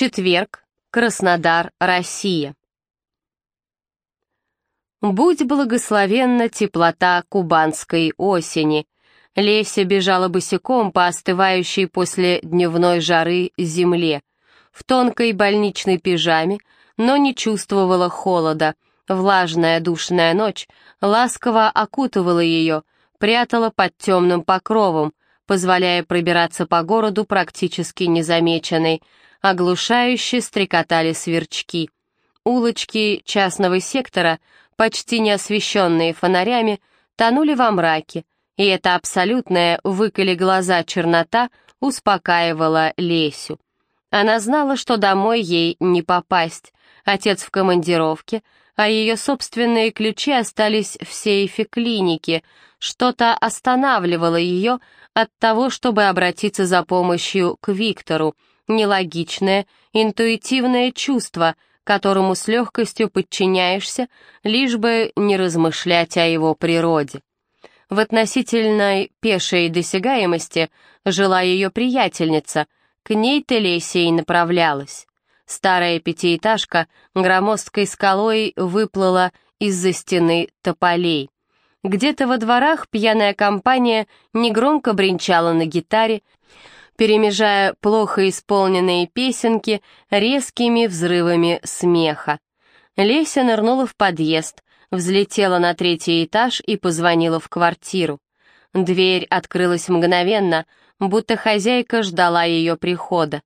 Четверг. Краснодар, Россия. Будь благословенна теплота кубанской осени. Леся бежала босиком по остывающей после дневной жары земле, в тонкой больничной пижаме, но не чувствовала холода. Влажная душная ночь ласково окутывала ее, прятала под темным покровом, позволяя пробираться по городу практически незамеченной. Оглушающе стрекотали сверчки. Улочки частного сектора, почти не освещенные фонарями, тонули во мраке, и эта абсолютная выколи глаза чернота успокаивала Лесю. Она знала, что домой ей не попасть. Отец в командировке, а ее собственные ключи остались в сейфе клиники. Что-то останавливало ее от того, чтобы обратиться за помощью к Виктору. Нелогичное, интуитивное чувство, которому с легкостью подчиняешься, лишь бы не размышлять о его природе. В относительной пешей досягаемости жила ее приятельница, к ней Телесия направлялась. Старая пятиэтажка громоздкой скалой выплыла из-за стены тополей. Где-то во дворах пьяная компания негромко бренчала на гитаре, перемежая плохо исполненные песенки резкими взрывами смеха. Леся нырнула в подъезд, взлетела на третий этаж и позвонила в квартиру. Дверь открылась мгновенно, будто хозяйка ждала ее прихода.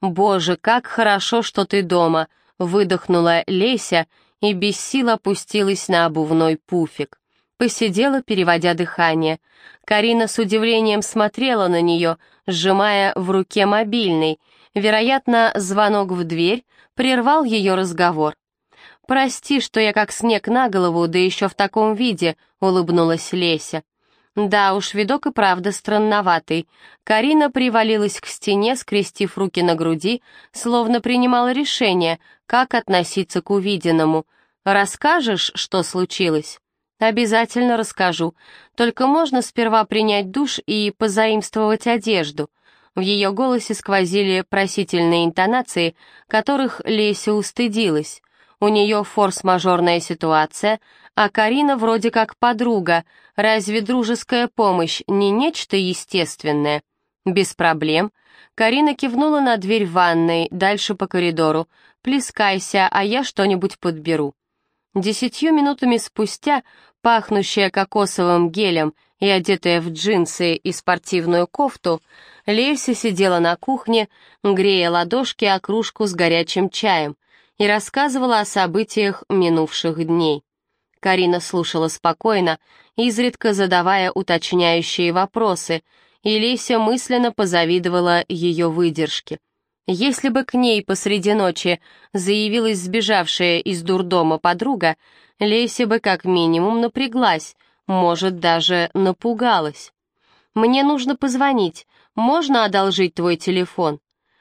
«Боже, как хорошо, что ты дома!» — выдохнула Леся и без сил опустилась на обувной пуфик. Посидела, переводя дыхание. Карина с удивлением смотрела на нее, сжимая в руке мобильный. Вероятно, звонок в дверь прервал ее разговор. «Прости, что я как снег на голову, да еще в таком виде», — улыбнулась Леся. Да уж, видок и правда странноватый. Карина привалилась к стене, скрестив руки на груди, словно принимала решение, как относиться к увиденному. «Расскажешь, что случилось?» «Обязательно расскажу. Только можно сперва принять душ и позаимствовать одежду». В ее голосе сквозили просительные интонации, которых Леся устыдилась. У нее форс-мажорная ситуация, а Карина вроде как подруга. Разве дружеская помощь не нечто естественное? Без проблем. Карина кивнула на дверь ванной, дальше по коридору. «Плескайся, а я что-нибудь подберу». Десятью минутами спустя, пахнущая кокосовым гелем и одетая в джинсы и спортивную кофту, Леся сидела на кухне, грея ладошки о кружку с горячим чаем, и рассказывала о событиях минувших дней. Карина слушала спокойно, изредка задавая уточняющие вопросы, и Леся мысленно позавидовала ее выдержке. Если бы к ней посреди ночи заявилась сбежавшая из дурдома подруга, Леся бы как минимум напряглась, может, даже напугалась. «Мне нужно позвонить. Можно одолжить твой телефон?»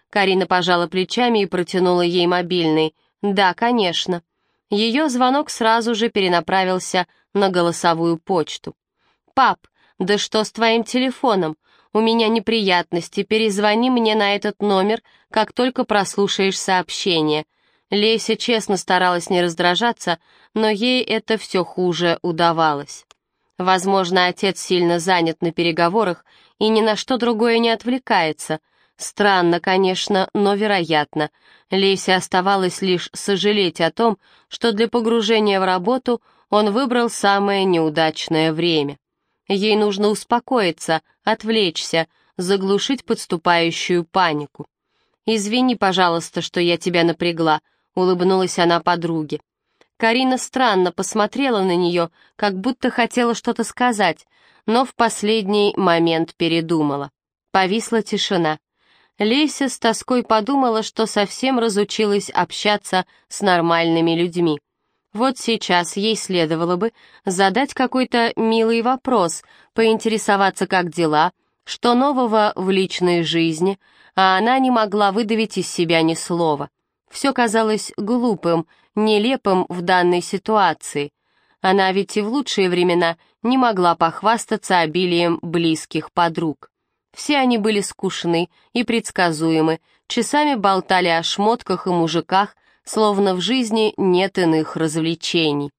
Карина пожала плечами и протянула ей мобильный. «Да, конечно». Ее звонок сразу же перенаправился на голосовую почту. «Пап, да что с твоим телефоном? У меня неприятности, перезвони мне на этот номер, как только прослушаешь сообщение». Леся честно старалась не раздражаться, но ей это все хуже удавалось. Возможно, отец сильно занят на переговорах и ни на что другое не отвлекается. Странно, конечно, но вероятно. Лесе оставалось лишь сожалеть о том, что для погружения в работу он выбрал самое неудачное время. Ей нужно успокоиться, отвлечься, заглушить подступающую панику. «Извини, пожалуйста, что я тебя напрягла», — улыбнулась она подруге. Карина странно посмотрела на нее, как будто хотела что-то сказать, но в последний момент передумала. Повисла тишина. Леся с тоской подумала, что совсем разучилась общаться с нормальными людьми. Вот сейчас ей следовало бы задать какой-то милый вопрос, поинтересоваться, как дела, что нового в личной жизни, а она не могла выдавить из себя ни слова. Все казалось глупым, нелепым в данной ситуации. Она ведь и в лучшие времена не могла похвастаться обилием близких подруг. Все они были скучны и предсказуемы, часами болтали о шмотках и мужиках, словно в жизни нет иных развлечений.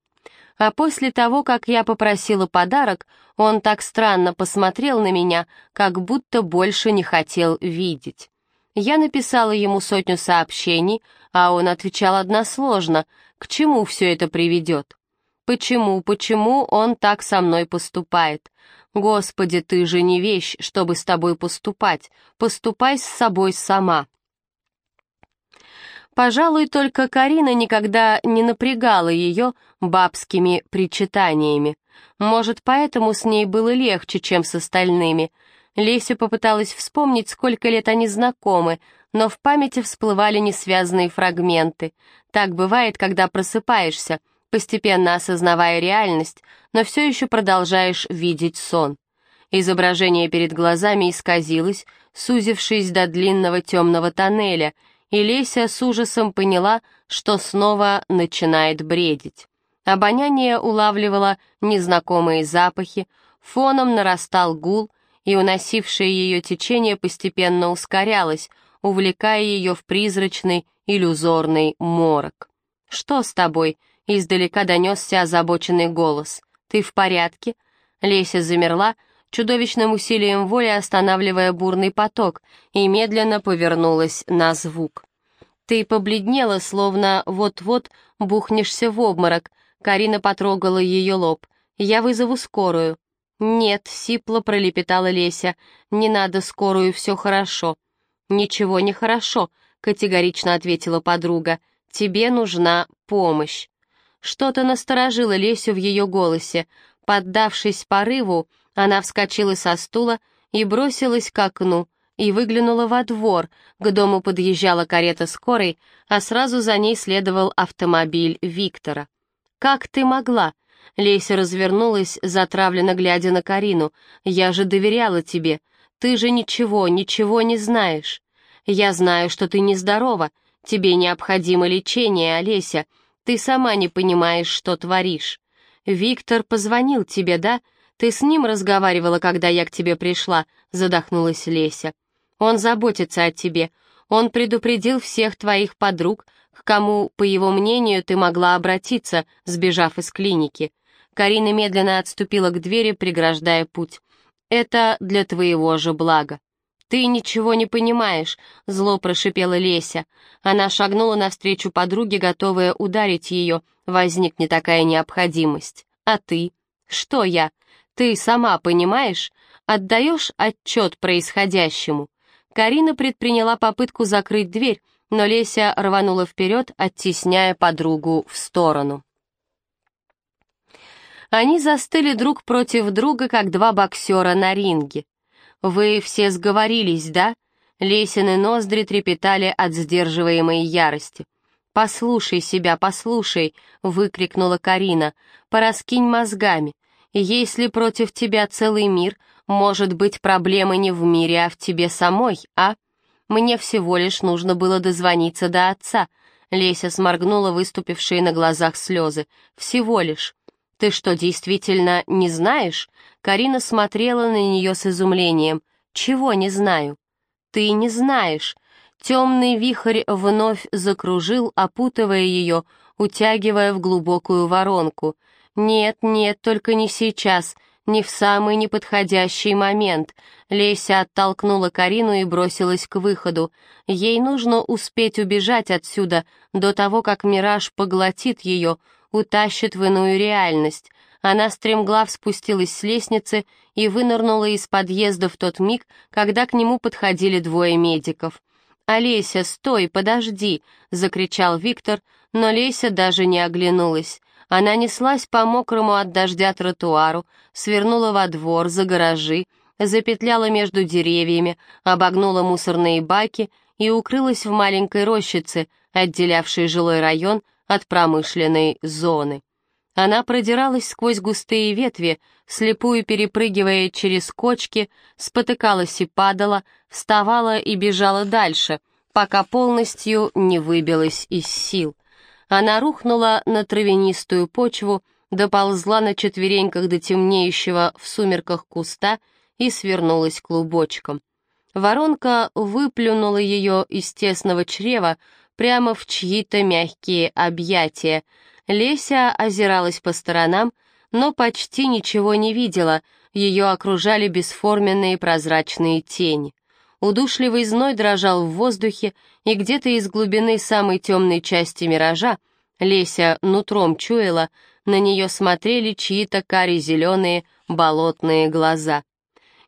А после того, как я попросила подарок, он так странно посмотрел на меня, как будто больше не хотел видеть. Я написала ему сотню сообщений, а он отвечал односложно, к чему все это приведет. Почему, почему он так со мной поступает? Господи, ты же не вещь, чтобы с тобой поступать. Поступай с собой сама. Пожалуй, только Карина никогда не напрягала ее бабскими причитаниями. Может, поэтому с ней было легче, чем с остальными. Леся попыталась вспомнить, сколько лет они знакомы, но в памяти всплывали несвязанные фрагменты. Так бывает, когда просыпаешься, постепенно осознавая реальность, но все еще продолжаешь видеть сон. Изображение перед глазами исказилось, сузившись до длинного темного тоннеля — и Леся с ужасом поняла, что снова начинает бредить. Обоняние улавливало незнакомые запахи, фоном нарастал гул, и уносившее ее течение постепенно ускорялось, увлекая ее в призрачный, иллюзорный морок. «Что с тобой?» — издалека донесся озабоченный голос. «Ты в порядке?» Леся замерла, чудовищным усилием воли останавливая бурный поток, и медленно повернулась на звук. «Ты побледнела, словно вот-вот бухнешься в обморок», Карина потрогала ее лоб. «Я вызову скорую». «Нет», — сипло пролепетала Леся, — «не надо скорую, все хорошо». «Ничего не хорошо», — категорично ответила подруга. «Тебе нужна помощь». Что-то насторожило Лесю в ее голосе. Поддавшись порыву, она вскочила со стула и бросилась к окну, и выглянула во двор, к дому подъезжала карета скорой, а сразу за ней следовал автомобиль Виктора. «Как ты могла?» Леся развернулась, затравленно глядя на Карину. «Я же доверяла тебе. Ты же ничего, ничего не знаешь. Я знаю, что ты нездорова. Тебе необходимо лечение, Олеся. Ты сама не понимаешь, что творишь. Виктор позвонил тебе, да? «Ты с ним разговаривала, когда я к тебе пришла?» — задохнулась Леся. «Он заботится о тебе. Он предупредил всех твоих подруг, к кому, по его мнению, ты могла обратиться, сбежав из клиники». Карина медленно отступила к двери, преграждая путь. «Это для твоего же блага». «Ты ничего не понимаешь», — зло прошипела Леся. Она шагнула навстречу подруге, готовая ударить ее. Возникнет такая необходимость. «А ты?» «Что я?» Ты сама понимаешь? Отдаешь отчет происходящему?» Карина предприняла попытку закрыть дверь, но Леся рванула вперед, оттесняя подругу в сторону. Они застыли друг против друга, как два боксера на ринге. «Вы все сговорились, да?» Лесины ноздри трепетали от сдерживаемой ярости. «Послушай себя, послушай!» — выкрикнула Карина. «Пораскинь мозгами. Если против тебя целый мир, может быть, проблема не в мире, а в тебе самой, а? Мне всего лишь нужно было дозвониться до отца. Леся сморгнула выступившие на глазах слезы. Всего лишь. Ты что, действительно не знаешь? Карина смотрела на нее с изумлением. Чего не знаю? Ты не знаешь. Темный вихрь вновь закружил, опутывая ее, утягивая в глубокую воронку. «Нет, нет, только не сейчас, не в самый неподходящий момент». Леся оттолкнула Карину и бросилась к выходу. Ей нужно успеть убежать отсюда до того, как мираж поглотит ее, утащит в иную реальность. Она стремглав спустилась с лестницы и вынырнула из подъезда в тот миг, когда к нему подходили двое медиков. «Олеся, стой, подожди!» — закричал Виктор, но Леся даже не оглянулась. Она неслась по мокрому от дождя тротуару, свернула во двор, за гаражи, запетляла между деревьями, обогнула мусорные баки и укрылась в маленькой рощице, отделявшей жилой район от промышленной зоны. Она продиралась сквозь густые ветви, слепую перепрыгивая через кочки, спотыкалась и падала, вставала и бежала дальше, пока полностью не выбилась из сил. Она рухнула на травянистую почву, доползла на четвереньках до темнеющего в сумерках куста и свернулась клубочком. Воронка выплюнула ее из тесного чрева прямо в чьи-то мягкие объятия. Леся озиралась по сторонам, но почти ничего не видела, ее окружали бесформенные прозрачные тени. Удушливый зной дрожал в воздухе, и где-то из глубины самой темной части миража Леся нутром чуяла, на нее смотрели чьи-то кари-зеленые болотные глаза.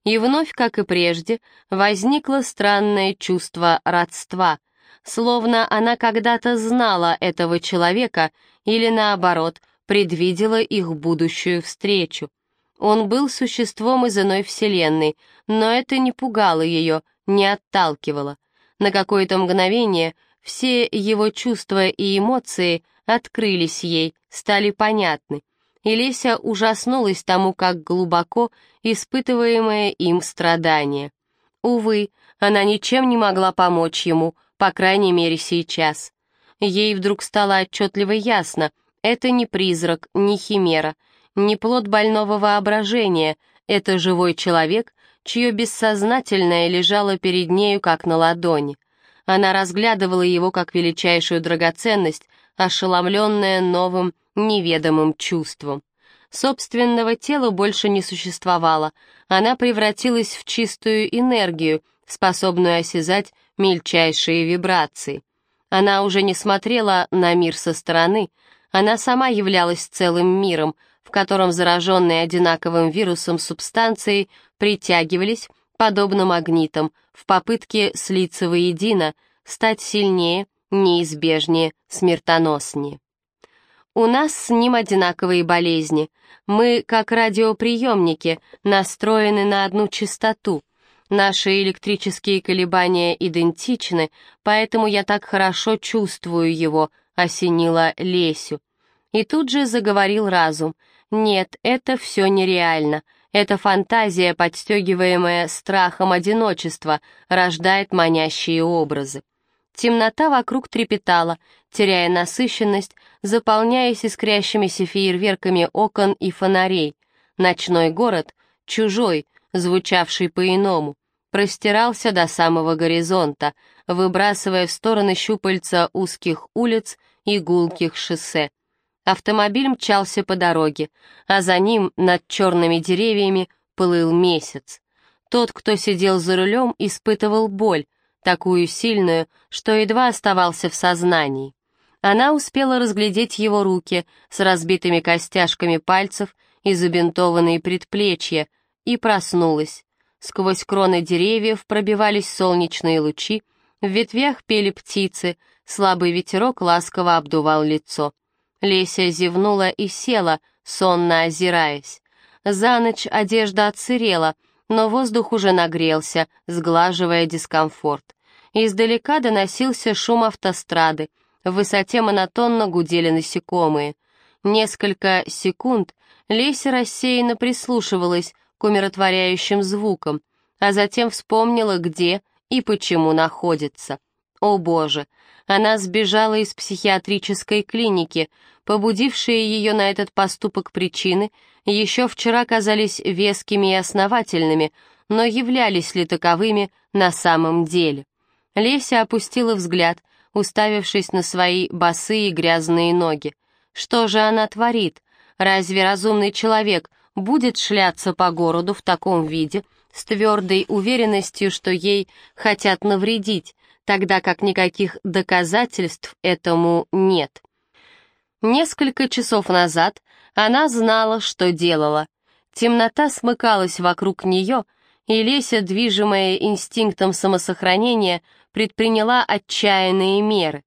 И вновь, как и прежде, возникло странное чувство родства, словно она когда-то знала этого человека или, наоборот, предвидела их будущую встречу. Он был существом из иной вселенной, но это не пугало ее, не отталкивало. На какое-то мгновение все его чувства и эмоции открылись ей, стали понятны. И Леся ужаснулась тому, как глубоко испытываемое им страдание. Увы, она ничем не могла помочь ему, по крайней мере сейчас. Ей вдруг стало отчетливо ясно, это не призрак, не химера, не плод больного воображения, это живой человек, чье бессознательное лежало перед нею как на ладони. Она разглядывала его как величайшую драгоценность, ошеломленная новым, неведомым чувством. Собственного тела больше не существовало, она превратилась в чистую энергию, способную осязать мельчайшие вибрации. Она уже не смотрела на мир со стороны, она сама являлась целым миром, в котором зараженные одинаковым вирусом субстанции притягивались, подобно магнитам, в попытке слиться воедино, стать сильнее, неизбежнее, смертоноснее. У нас с ним одинаковые болезни. Мы, как радиоприемники, настроены на одну частоту. Наши электрические колебания идентичны, поэтому я так хорошо чувствую его, осенила Лесю. И тут же заговорил разум. Нет, это все нереально. Эта фантазия, подстегиваемая страхом одиночества, рождает манящие образы. Темнота вокруг трепетала, теряя насыщенность, заполняясь искрящимися фейерверками окон и фонарей. Ночной город, чужой, звучавший по-иному, простирался до самого горизонта, выбрасывая в стороны щупальца узких улиц и гулких шоссе. Автомобиль мчался по дороге, а за ним, над черными деревьями, плыл месяц. Тот, кто сидел за рулем, испытывал боль, такую сильную, что едва оставался в сознании. Она успела разглядеть его руки с разбитыми костяшками пальцев и забинтованные предплечья, и проснулась. Сквозь кроны деревьев пробивались солнечные лучи, в ветвях пели птицы, слабый ветерок ласково обдувал лицо. Леся зевнула и села, сонно озираясь. За ночь одежда отсырела, но воздух уже нагрелся, сглаживая дискомфорт. Издалека доносился шум автострады, в высоте монотонно гудели насекомые. Несколько секунд Леся рассеянно прислушивалась к умиротворяющим звукам, а затем вспомнила, где и почему находится. О боже, она сбежала из психиатрической клиники, побудившие ее на этот поступок причины еще вчера казались вескими и основательными, но являлись ли таковыми на самом деле? Леся опустила взгляд, уставившись на свои босые грязные ноги. Что же она творит? Разве разумный человек будет шляться по городу в таком виде, с твердой уверенностью, что ей хотят навредить, тогда как никаких доказательств этому нет. Несколько часов назад она знала, что делала. Темнота смыкалась вокруг нее, и Леся, движимая инстинктом самосохранения, предприняла отчаянные меры.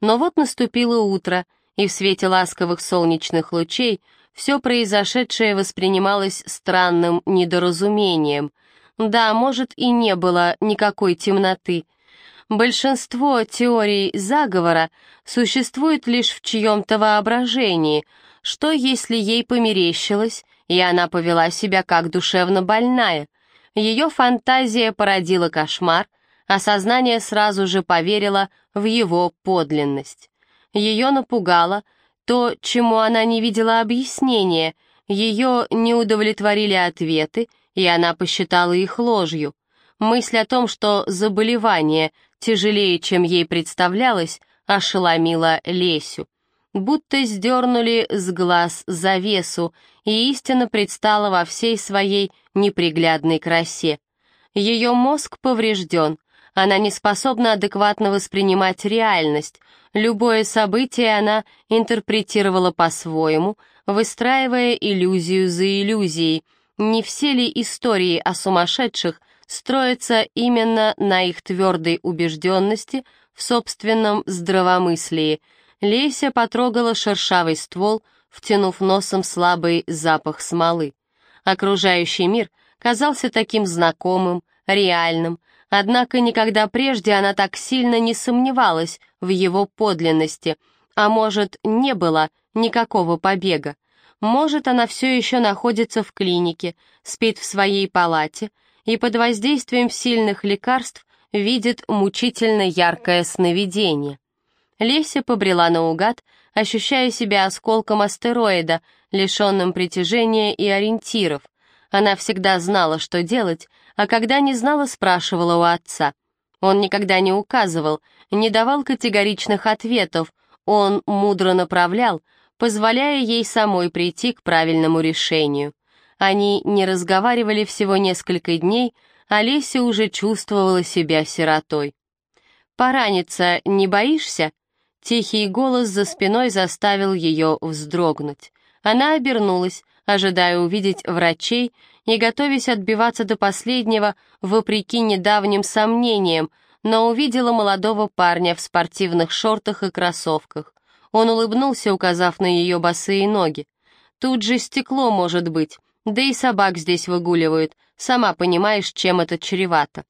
Но вот наступило утро, и в свете ласковых солнечных лучей все произошедшее воспринималось странным недоразумением. Да, может, и не было никакой темноты, Большинство теорий заговора существует лишь в чьем-то воображении, что если ей померещилось, и она повела себя как душевно больная. Ее фантазия породила кошмар, а сознание сразу же поверило в его подлинность. Ее напугало то, чему она не видела объяснения, ее не удовлетворили ответы, и она посчитала их ложью. Мысль о том, что заболевание тяжелее, чем ей представлялось, ошеломила Лесю. Будто сдернули с глаз завесу, и истина предстала во всей своей неприглядной красе. Ее мозг поврежден, она не способна адекватно воспринимать реальность, любое событие она интерпретировала по-своему, выстраивая иллюзию за иллюзией. Не все ли истории о сумасшедших строятся именно на их твердой убежденности в собственном здравомыслии — Леся потрогала шершавый ствол, втянув носом слабый запах смолы. Окружающий мир казался таким знакомым, реальным, однако никогда прежде она так сильно не сомневалась в его подлинности, а может, не было никакого побега. Может, она все еще находится в клинике, спит в своей палате и под воздействием сильных лекарств видит мучительно яркое сновидение. Леся побрела наугад, ощущая себя осколком астероида, лишенным притяжения и ориентиров. Она всегда знала, что делать, а когда не знала, спрашивала у отца. Он никогда не указывал, не давал категоричных ответов, он мудро направлял, позволяя ей самой прийти к правильному решению. Они не разговаривали всего несколько дней, а Леся уже чувствовала себя сиротой. «Пораниться не боишься?» Тихий голос за спиной заставил ее вздрогнуть. Она обернулась, ожидая увидеть врачей и готовясь отбиваться до последнего, вопреки недавним сомнениям, но увидела молодого парня в спортивных шортах и кроссовках. Он улыбнулся, указав на ее босые ноги. «Тут же стекло, может быть, да и собак здесь выгуливают, сама понимаешь, чем это чревато».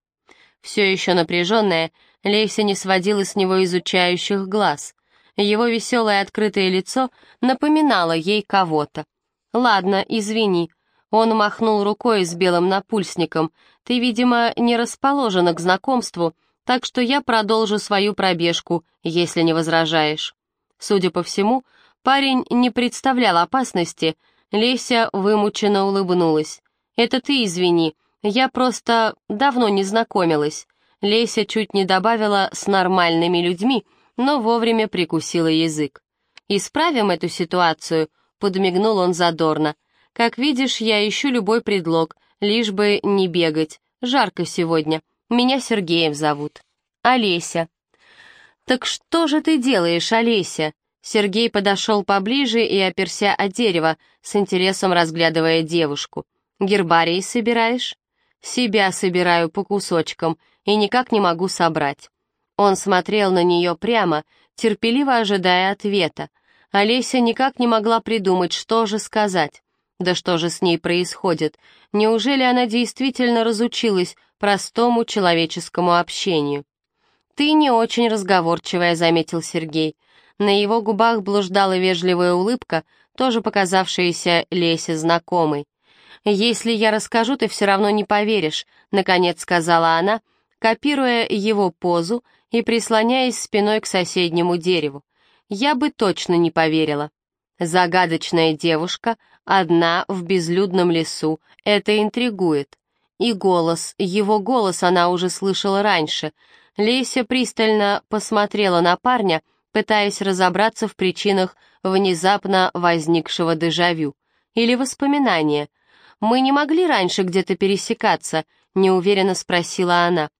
Все еще напряженная, Лейся не сводила с него изучающих глаз. Его веселое открытое лицо напоминало ей кого-то. «Ладно, извини». Он махнул рукой с белым напульсником. «Ты, видимо, не расположена к знакомству, так что я продолжу свою пробежку, если не возражаешь». Судя по всему, парень не представлял опасности. Леся вымученно улыбнулась. «Это ты извини, я просто давно не знакомилась. Леся чуть не добавила «с нормальными людьми», но вовремя прикусила язык. «Исправим эту ситуацию», — подмигнул он задорно. «Как видишь, я ищу любой предлог, лишь бы не бегать. Жарко сегодня. Меня Сергеем зовут. Олеся». «Так что же ты делаешь, Олеся?» Сергей подошел поближе и оперся от дерева, с интересом разглядывая девушку. «Гербарий собираешь?» «Себя собираю по кусочкам», и никак не могу собрать. Он смотрел на нее прямо, терпеливо ожидая ответа. Олеся никак не могла придумать, что же сказать. Да что же с ней происходит? Неужели она действительно разучилась простому человеческому общению? «Ты не очень разговорчивая», — заметил Сергей. На его губах блуждала вежливая улыбка, тоже показавшаяся Лесе знакомой. «Если я расскажу, ты все равно не поверишь», — наконец сказала она, — копируя его позу и прислоняясь спиной к соседнему дереву. Я бы точно не поверила. Загадочная девушка, одна в безлюдном лесу, это интригует. И голос, его голос она уже слышала раньше. Леся пристально посмотрела на парня, пытаясь разобраться в причинах внезапно возникшего дежавю. Или воспоминания. «Мы не могли раньше где-то пересекаться?» — неуверенно спросила она.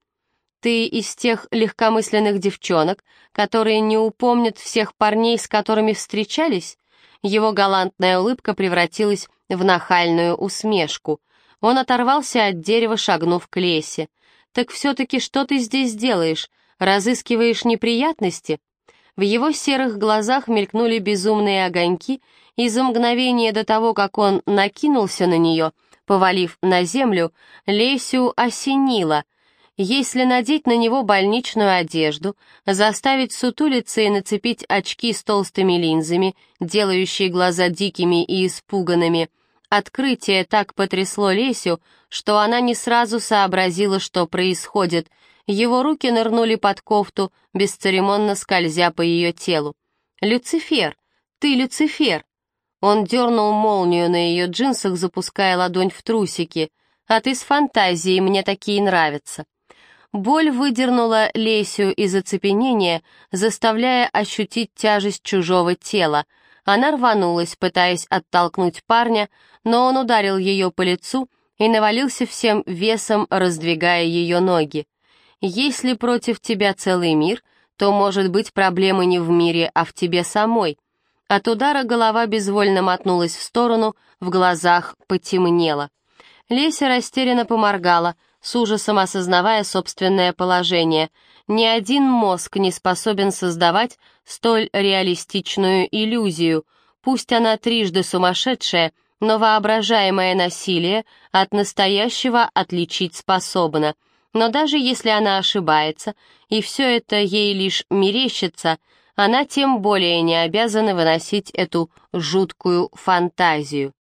Ты из тех легкомысленных девчонок, которые не упомнят всех парней, с которыми встречались? Его галантная улыбка превратилась в нахальную усмешку. Он оторвался от дерева, шагнув к лесе. «Так все-таки что ты здесь делаешь? Разыскиваешь неприятности?» В его серых глазах мелькнули безумные огоньки, и за мгновение до того, как он накинулся на нее, повалив на землю, Лесю осенило. Если надеть на него больничную одежду, заставить сутулиться и нацепить очки с толстыми линзами, делающие глаза дикими и испуганными, открытие так потрясло Лесю, что она не сразу сообразила, что происходит. Его руки нырнули под кофту, бесцеремонно скользя по ее телу. «Люцифер! Ты Люцифер!» Он дернул молнию на ее джинсах, запуская ладонь в трусики. а ты с фантазией, мне такие нравятся». Боль выдернула Лесю из оцепенения, заставляя ощутить тяжесть чужого тела. Она рванулась, пытаясь оттолкнуть парня, но он ударил ее по лицу и навалился всем весом, раздвигая ее ноги. «Если против тебя целый мир, то, может быть, проблема не в мире, а в тебе самой». От удара голова безвольно мотнулась в сторону, в глазах потемнело. Леся растерянно поморгала, с ужасом осознавая собственное положение. Ни один мозг не способен создавать столь реалистичную иллюзию. Пусть она трижды сумасшедшая, но воображаемое насилие от настоящего отличить способно. Но даже если она ошибается, и все это ей лишь мерещится, она тем более не обязана выносить эту жуткую фантазию.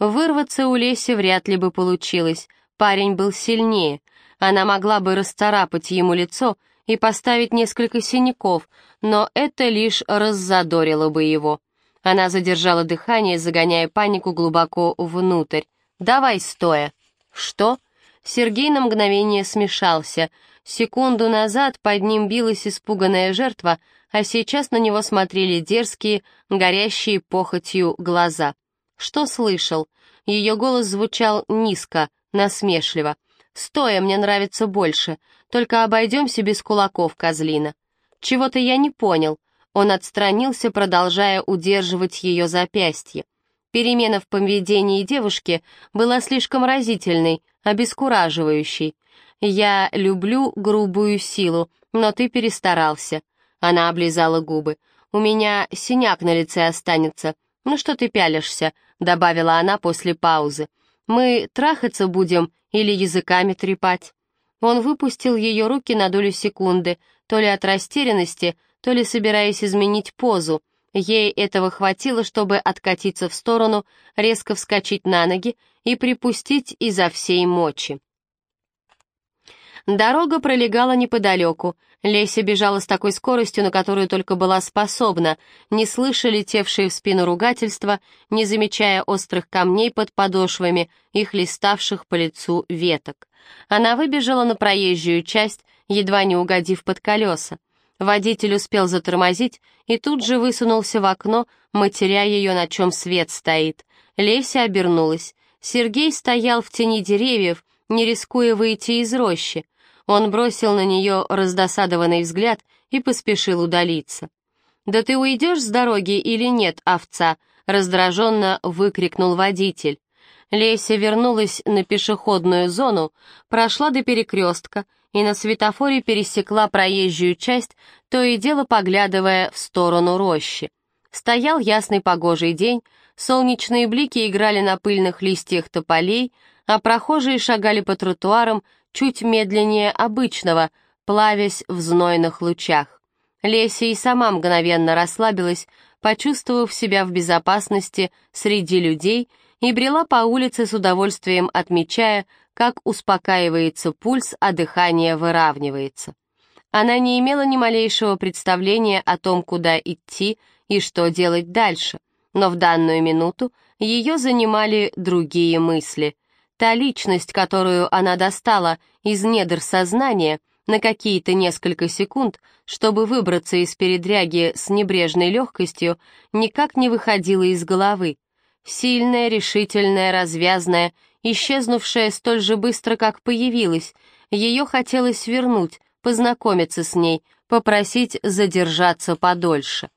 Вырваться у Леси вряд ли бы получилось, Парень был сильнее. Она могла бы расцарапать ему лицо и поставить несколько синяков, но это лишь раззадорило бы его. Она задержала дыхание, загоняя панику глубоко внутрь. «Давай стоя». «Что?» Сергей на мгновение смешался. Секунду назад под ним билась испуганная жертва, а сейчас на него смотрели дерзкие, горящие похотью глаза. Что слышал? Ее голос звучал низко, насмешливо. «Стоя мне нравится больше, только обойдемся без кулаков, козлина». «Чего-то я не понял». Он отстранился, продолжая удерживать ее запястье. Перемена в поведении девушки была слишком разительной, обескураживающей. «Я люблю грубую силу, но ты перестарался». Она облизала губы. «У меня синяк на лице останется. Ну что ты пялишься?» — добавила она после паузы. Мы трахаться будем или языками трепать?» Он выпустил ее руки на долю секунды, то ли от растерянности, то ли собираясь изменить позу. Ей этого хватило, чтобы откатиться в сторону, резко вскочить на ноги и припустить изо всей мочи. Дорога пролегала неподалеку. Леся бежала с такой скоростью, на которую только была способна, не слыша летевшие в спину ругательства, не замечая острых камней под подошвами и хлеставших по лицу веток. Она выбежала на проезжую часть, едва не угодив под колеса. Водитель успел затормозить и тут же высунулся в окно, матеря ее, на чем свет стоит. Леся обернулась. Сергей стоял в тени деревьев, не рискуя выйти из рощи. Он бросил на нее раздосадованный взгляд и поспешил удалиться. «Да ты уйдешь с дороги или нет, овца?» — раздраженно выкрикнул водитель. Леся вернулась на пешеходную зону, прошла до перекрестка и на светофоре пересекла проезжую часть, то и дело поглядывая в сторону рощи. Стоял ясный погожий день, солнечные блики играли на пыльных листьях тополей, а прохожие шагали по тротуарам чуть медленнее обычного, плавясь в знойных лучах. Леся и сама мгновенно расслабилась, почувствовав себя в безопасности среди людей и брела по улице с удовольствием отмечая, как успокаивается пульс, а дыхание выравнивается. Она не имела ни малейшего представления о том, куда идти и что делать дальше, но в данную минуту ее занимали другие мысли — Та личность, которую она достала из недр сознания на какие-то несколько секунд, чтобы выбраться из передряги с небрежной легкостью, никак не выходила из головы. Сильная, решительная, развязная, исчезнувшая столь же быстро, как появилась, ее хотелось вернуть, познакомиться с ней, попросить задержаться подольше.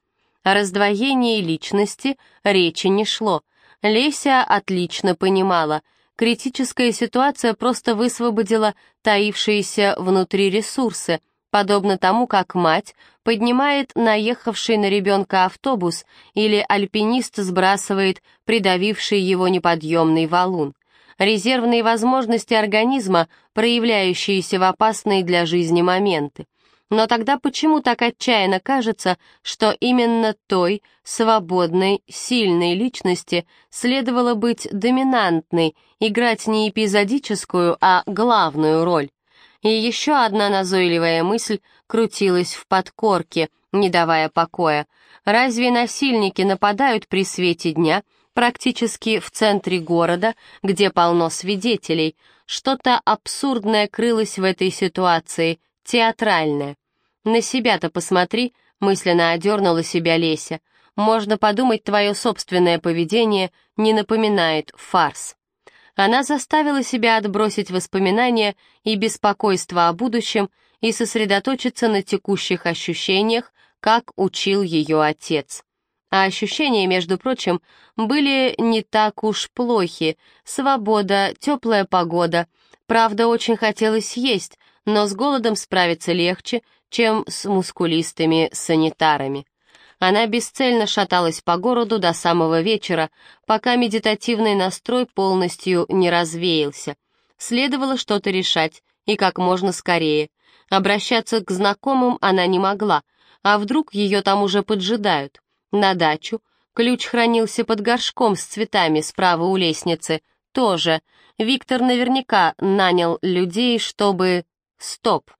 О раздвоении личности речи не шло. Леся отлично понимала — Критическая ситуация просто высвободила таившиеся внутри ресурсы, подобно тому, как мать поднимает наехавший на ребенка автобус или альпинист сбрасывает придавивший его неподъемный валун. Резервные возможности организма, проявляющиеся в опасные для жизни моменты. Но тогда почему так отчаянно кажется, что именно той, свободной, сильной личности следовало быть доминантной, играть не эпизодическую, а главную роль? И еще одна назойливая мысль крутилась в подкорке, не давая покоя. Разве насильники нападают при свете дня, практически в центре города, где полно свидетелей? Что-то абсурдное крылось в этой ситуации, театральное. «На себя-то посмотри», — мысленно одернула себя Леся. «Можно подумать, твое собственное поведение не напоминает фарс». Она заставила себя отбросить воспоминания и беспокойство о будущем и сосредоточиться на текущих ощущениях, как учил ее отец. А ощущения, между прочим, были не так уж плохи. Свобода, теплая погода. Правда, очень хотелось есть, но с голодом справиться легче, чем с мускулистыми санитарами. Она бесцельно шаталась по городу до самого вечера, пока медитативный настрой полностью не развеялся. Следовало что-то решать, и как можно скорее. Обращаться к знакомым она не могла, а вдруг ее там уже поджидают. На дачу. Ключ хранился под горшком с цветами справа у лестницы. Тоже. Виктор наверняка нанял людей, чтобы... Стоп.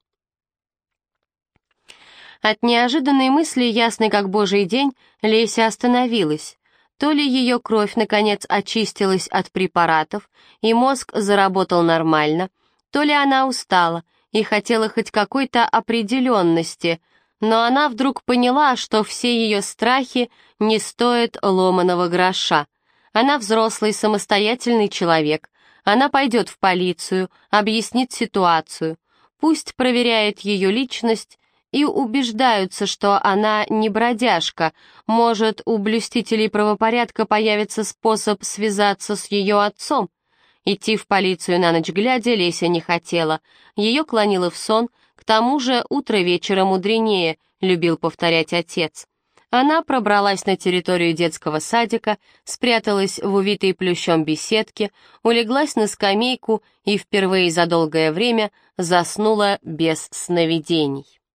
От неожиданной мысли, ясной как божий день, Леся остановилась. То ли ее кровь, наконец, очистилась от препаратов, и мозг заработал нормально, то ли она устала и хотела хоть какой-то определенности, но она вдруг поняла, что все ее страхи не стоят ломаного гроша. Она взрослый, самостоятельный человек. Она пойдет в полицию, объяснит ситуацию. Пусть проверяет ее личность и убеждаются, что она не бродяжка. Может, у блюстителей правопорядка появится способ связаться с ее отцом? Идти в полицию на ночь глядя Леся не хотела. Ее клонило в сон, к тому же утро вечера мудренее, любил повторять отец. Она пробралась на территорию детского садика, спряталась в увитой плющом беседке, улеглась на скамейку и впервые за долгое время заснула без сновидений.